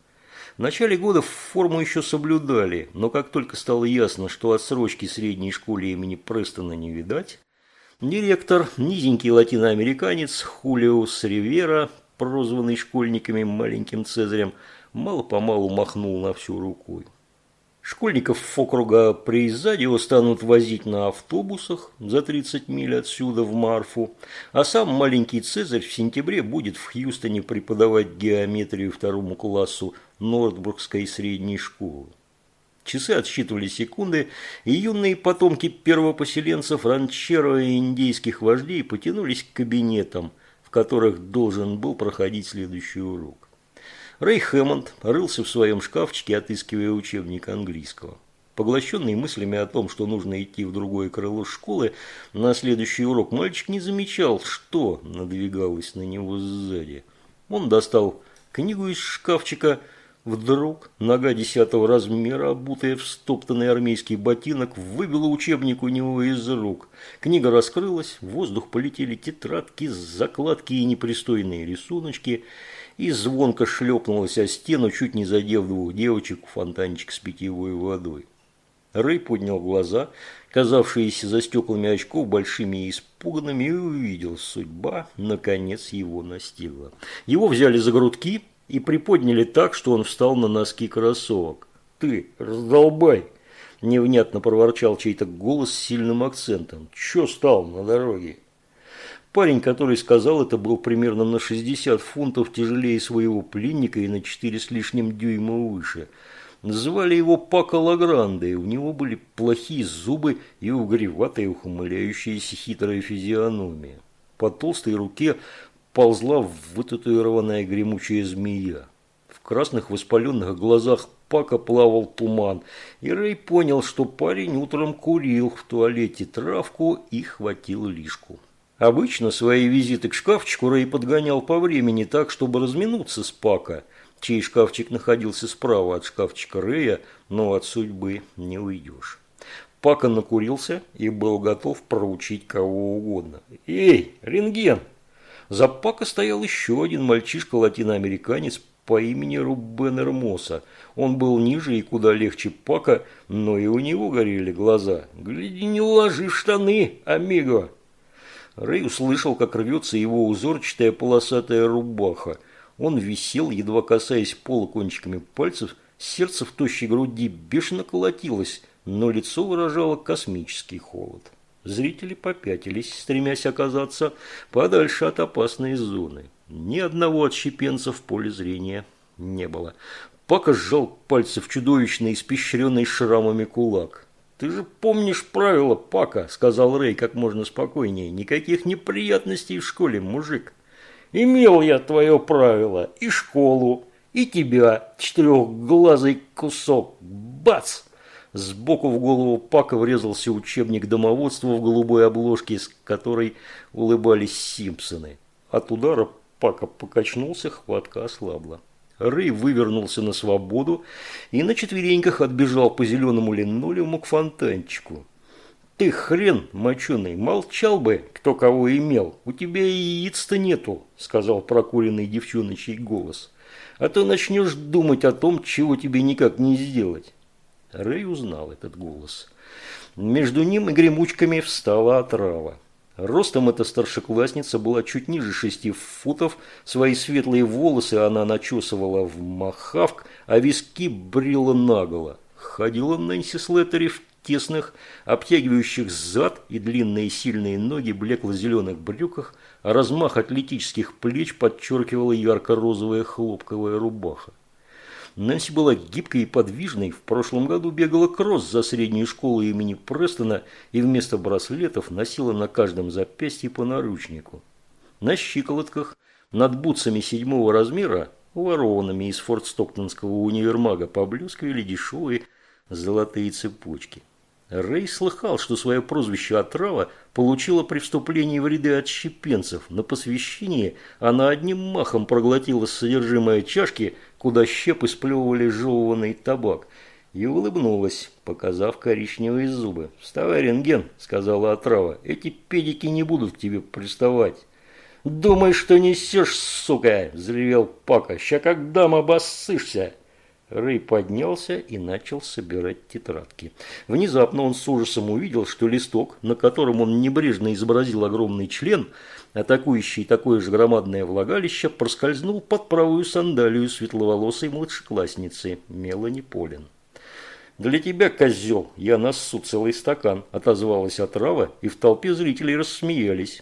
В начале года форму еще соблюдали, но как только стало ясно, что отсрочки средней школе имени Престона не видать, Директор, низенький латиноамериканец Хулиус Ривера, прозванный школьниками маленьким Цезарем, мало-помалу махнул на всю рукой. Школьников округа Приизадио станут возить на автобусах за 30 миль отсюда в Марфу, а сам маленький Цезарь в сентябре будет в Хьюстоне преподавать геометрию второму классу Нордбургской средней школы. Часы отсчитывали секунды, и юные потомки первопоселенцев, ранчеро и индейских вождей потянулись к кабинетам, в которых должен был проходить следующий урок. Рэй Хэммонд рылся в своем шкафчике, отыскивая учебник английского. Поглощенный мыслями о том, что нужно идти в другое крыло школы, на следующий урок мальчик не замечал, что надвигалось на него сзади. Он достал книгу из шкафчика. Вдруг нога десятого размера, обутая в стоптанный армейский ботинок, выбила учебник у него из рук. Книга раскрылась, в воздух полетели тетрадки, закладки и непристойные рисуночки – и звонко шлепнулась о стену, чуть не задев двух девочек в фонтанчик с питьевой водой. Рэй поднял глаза, казавшиеся за стеклами очков большими и испуганными, и увидел, судьба наконец его настигла. Его взяли за грудки и приподняли так, что он встал на носки кроссовок. «Ты, раздолбай!» – невнятно проворчал чей-то голос с сильным акцентом. «Чё стал на дороге?» Парень, который сказал это, был примерно на 60 фунтов тяжелее своего пленника и на 4 с лишним дюйма выше. Звали его Пако Лагранде, у него были плохие зубы и угреватая ухмыляющаяся хитрая физиономия. По толстой руке ползла вытатуированная гремучая змея. В красных воспаленных глазах Пака плавал туман, и Рэй понял, что парень утром курил в туалете травку и хватил лишку. Обычно свои визиты к шкафчику Рэй подгонял по времени так, чтобы разминуться с Пака, чей шкафчик находился справа от шкафчика Рэя, но от судьбы не уйдешь. Пака накурился и был готов проучить кого угодно. «Эй, рентген!» За Пака стоял еще один мальчишка-латиноамериканец по имени Рубен Эрмоса. Он был ниже и куда легче Пака, но и у него горели глаза. «Гляди, не ложи штаны, амиго!» Рэй услышал, как рвется его узорчатая полосатая рубаха. Он висел, едва касаясь пола кончиками пальцев, сердце в тощей груди бешено колотилось, но лицо выражало космический холод. Зрители попятились, стремясь оказаться подальше от опасной зоны. Ни одного отщепенца в поле зрения не было. Пака сжал пальцы в чудовищно испещренный шрамами кулак. «Ты же помнишь правила, Пака», – сказал Рэй как можно спокойнее. «Никаких неприятностей в школе, мужик». «Имел я твое правило, и школу, и тебя, четырехглазый кусок. Бац!» Сбоку в голову Пака врезался учебник домоводства в голубой обложке, с которой улыбались Симпсоны. От удара Пака покачнулся, хватка ослабла. Рэй вывернулся на свободу и на четвереньках отбежал по зеленому линолеуму к фонтанчику. «Ты хрен, моченый, молчал бы, кто кого имел. У тебя и яиц-то нету», – сказал прокуренный девчоночий голос. «А то начнешь думать о том, чего тебе никак не сделать». Рэй узнал этот голос. Между ним и гремучками встала отрава. Ростом эта старшеклассница была чуть ниже шести футов, свои светлые волосы она начесывала в махавк, а виски брила наголо. Ходила Нэнси Слеттери в тесных, обтягивающих зад и длинные сильные ноги блекло-зеленых брюках, а размах атлетических плеч подчеркивала ярко-розовая хлопковая рубаха. Нэнси была гибкой и подвижной. В прошлом году бегала кросс за среднюю школу имени Престона и вместо браслетов носила на каждом запястье по наручнику. На щиколотках над бутсами седьмого размера, ворованными из форт-стоктонского универмага, поблескивали дешевые золотые цепочки. Рэй слыхал, что свое прозвище «Отрава» получила при вступлении в ряды отщепенцев. На посвящении она одним махом проглотила содержимое чашки, куда щепы сплевывали жеванный табак, и улыбнулась, показав коричневые зубы. «Вставай, рентген», – сказала Отрава, – «эти педики не будут к тебе приставать». «Думаешь, что несешь, сука!» – взревел Пака. «Ща как дам обоссышься!» Рэй поднялся и начал собирать тетрадки. Внезапно он с ужасом увидел, что листок, на котором он небрежно изобразил огромный член, атакующий такое же громадное влагалище, проскользнул под правую сандалию светловолосой младшеклассницы Мелани Полин. «Для тебя, козел, я нассу целый стакан», – отозвалась отрава, и в толпе зрителей рассмеялись.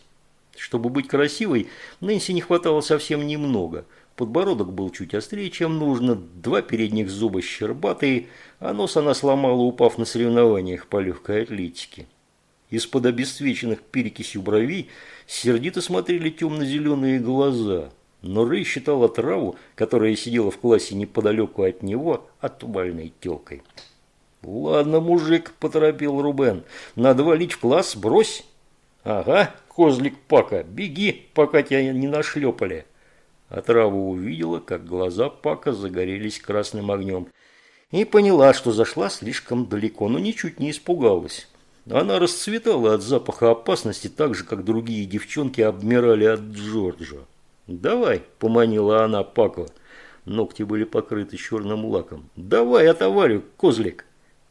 Чтобы быть красивой, Нэнси не хватало совсем немного – Подбородок был чуть острее, чем нужно, два передних зуба щербатые, а нос она сломала, упав на соревнованиях по легкой атлетике. Из-под обесцвеченных перекисью бровей сердито смотрели темно-зеленые глаза, но Рэй считал отраву, которая сидела в классе неподалеку от него, отвальной телкой. «Ладно, мужик», – поторопил Рубен, – «надо валить в класс, брось». «Ага, козлик Пака, беги, пока тебя не нашлепали». Отрава увидела, как глаза Пака загорелись красным огнем. И поняла, что зашла слишком далеко, но ничуть не испугалась. Она расцветала от запаха опасности так же, как другие девчонки обмирали от Джорджа. «Давай», – поманила она Пака. Ногти были покрыты черным лаком. «Давай, отоварю, козлик!»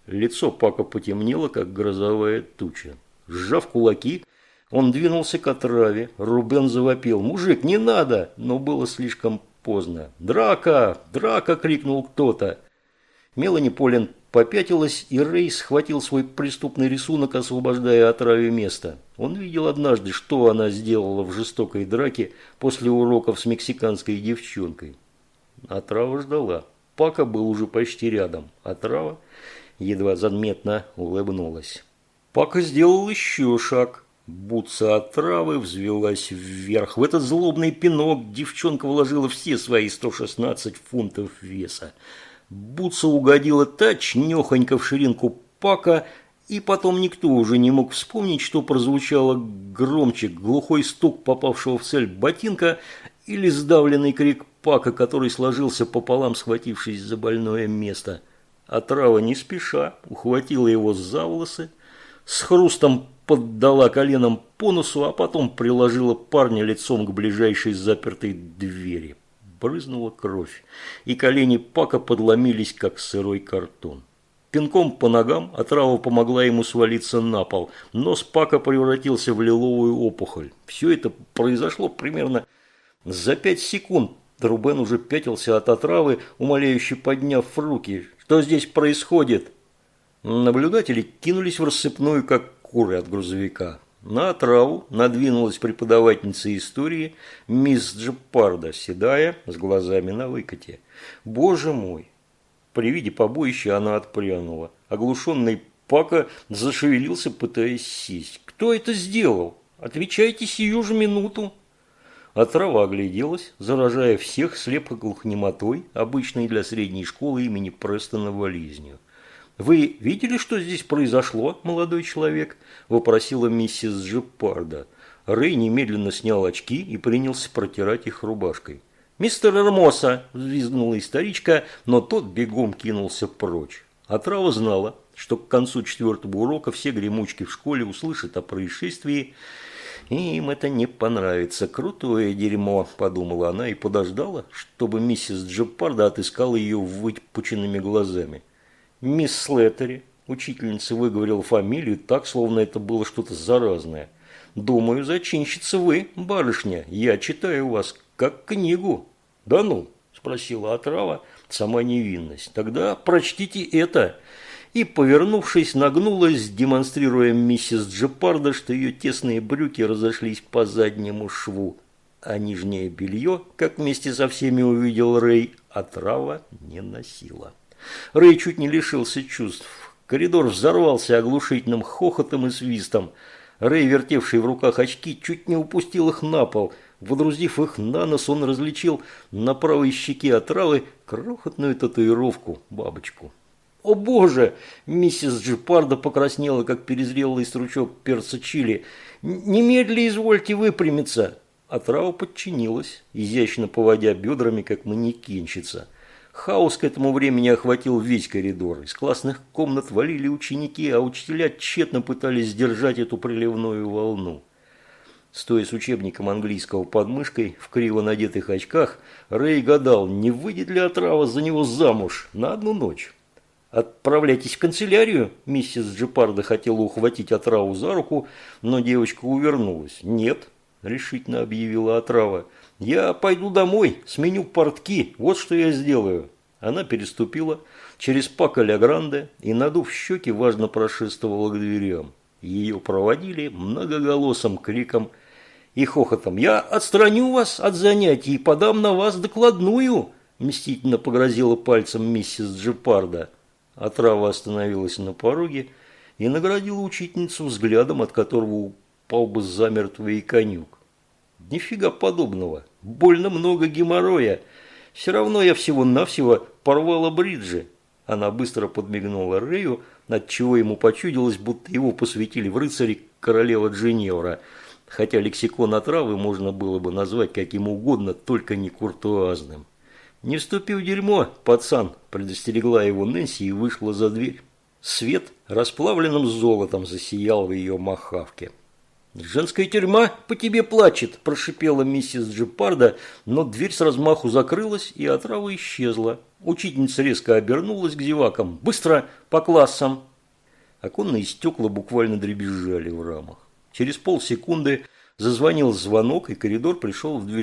Лицо Пака потемнело, как грозовая туча. Сжав кулаки, он двинулся к отраве. Рубен завопил. «Мужик, не надо!» Но было слишком поздно. «Драка! Драка!» – крикнул кто-то. Мелани Полин попятилась, и Рей схватил свой преступный рисунок, освобождая отраве место. Он видел однажды, что она сделала в жестокой драке после уроков с мексиканской девчонкой. Отрава ждала. Пака был уже почти рядом. Отрава едва заметно улыбнулась. Пака сделал еще шаг. Бутса от травы взвелась вверх. В этот злобный пинок девчонка вложила все свои 116 фунтов веса. Бутса угодила точнёхонько в ширинку пака, и потом никто уже не мог вспомнить, что прозвучало громче глухой стук попавшего в цель ботинка или сдавленный крик пака, который сложился пополам, схватившись за больное место. А трава не спеша ухватила его за волосы, с хрустом поддала коленом по носу, а потом приложила парня лицом к ближайшей запертой двери. Брызнула кровь, и колени Пака подломились, как сырой картон. Пинком по ногам отрава помогла ему свалиться на пол. Нос Пака превратился в лиловую опухоль. Все это произошло примерно за пять секунд. Рубен уже пятился от отравы, умоляюще подняв руки. «Что здесь происходит?» Наблюдатели кинулись в рассыпную, как куры от грузовика. На отраву надвинулась преподавательница истории мисс Джепарда, седая, с глазами на выкате. «Боже мой!» При виде побоища она отпрянула. Оглушенный Пака зашевелился, пытаясь сесть. «Кто это сделал? Отвечайте сию же минуту!» Отрава огляделась, заражая всех слепоглухнемотой, обычной для средней школы имени Престона болезнью. «Вы видели, что здесь произошло, молодой человек?» – вопросила миссис Джепарда. Рэй немедленно снял очки и принялся протирать их рубашкой. «Мистер Эрмоса!» – взвизгнула историчка, но тот бегом кинулся прочь. А знала, что к концу четвертого урока все гремучки в школе услышат о происшествии, и им это не понравится. Крутое дерьмо, подумала она и подождала, чтобы миссис Джепарда отыскала ее выпученными глазами. «Мисс Слеттери», учительница выговорила фамилию так, словно это было что-то заразное. «Думаю, зачинщица вы, барышня. Я читаю вас как книгу». «Да ну?» – спросила отрава, сама невинность. «Тогда прочтите это». И, повернувшись, нагнулась, демонстрируя миссис Джепарда, что ее тесные брюки разошлись по заднему шву, а нижнее белье, как вместе со всеми увидел Рэй, отрава не носила. Рэй чуть не лишился чувств. Коридор взорвался оглушительным хохотом и свистом. Рэй, вертевший в руках очки, чуть не упустил их на пол. Водрузив их на нос, он различил на правой щеке отравы крохотную татуировку, бабочку. «О боже!» – миссис Джипарда покраснела, как перезрелый стручок перца чили. «Немедли извольте выпрямиться!» Отрава подчинилась, изящно поводя бедрами, как манекенщица – Хаос к этому времени охватил весь коридор. Из классных комнат валили ученики, а учителя тщетно пытались сдержать эту приливную волну. Стоя с учебником английского под мышкой, в криво надетых очках, Рэй гадал, не выйдет ли отрава за него замуж на одну ночь. «Отправляйтесь в канцелярию?» Миссис Джепарда хотела ухватить отраву за руку, но девочка увернулась. «Нет», – решительно объявила отрава. «Я пойду домой, сменю портки, вот что я сделаю». Она переступила через Пакаля Гранде и, надув щеки, важно прошествовала к дверям. Ее проводили многоголосым криком и хохотом. «Я отстраню вас от занятий и подам на вас докладную!» Мстительно погрозила пальцем миссис Джепарда. Отрава остановилась на пороге и наградила учительницу взглядом, от которого упал бы замертво и конюк. Нифига подобного. Больно много геморроя. Все равно я всего-навсего порвала бриджи. Она быстро подмигнула Рэю, отчего ему почудилось, будто его посвятили в рыцари королева Джиневра, хотя лексикон отравы можно было бы назвать каким угодно, только не куртуазным. «Не вступи в дерьмо, пацан!» – предостерегла его Нэнси и вышла за дверь. Свет расплавленным золотом засиял в ее махавке. «Женская тюрьма по тебе плачет!» – прошипела миссис Джепарда, но дверь с размаху закрылась, и отрава исчезла. Учительница резко обернулась к зевакам. «Быстро! По классам!» Оконные стекла буквально дребезжали в рамах. Через полсекунды зазвонил звонок, и коридор пришел в движение.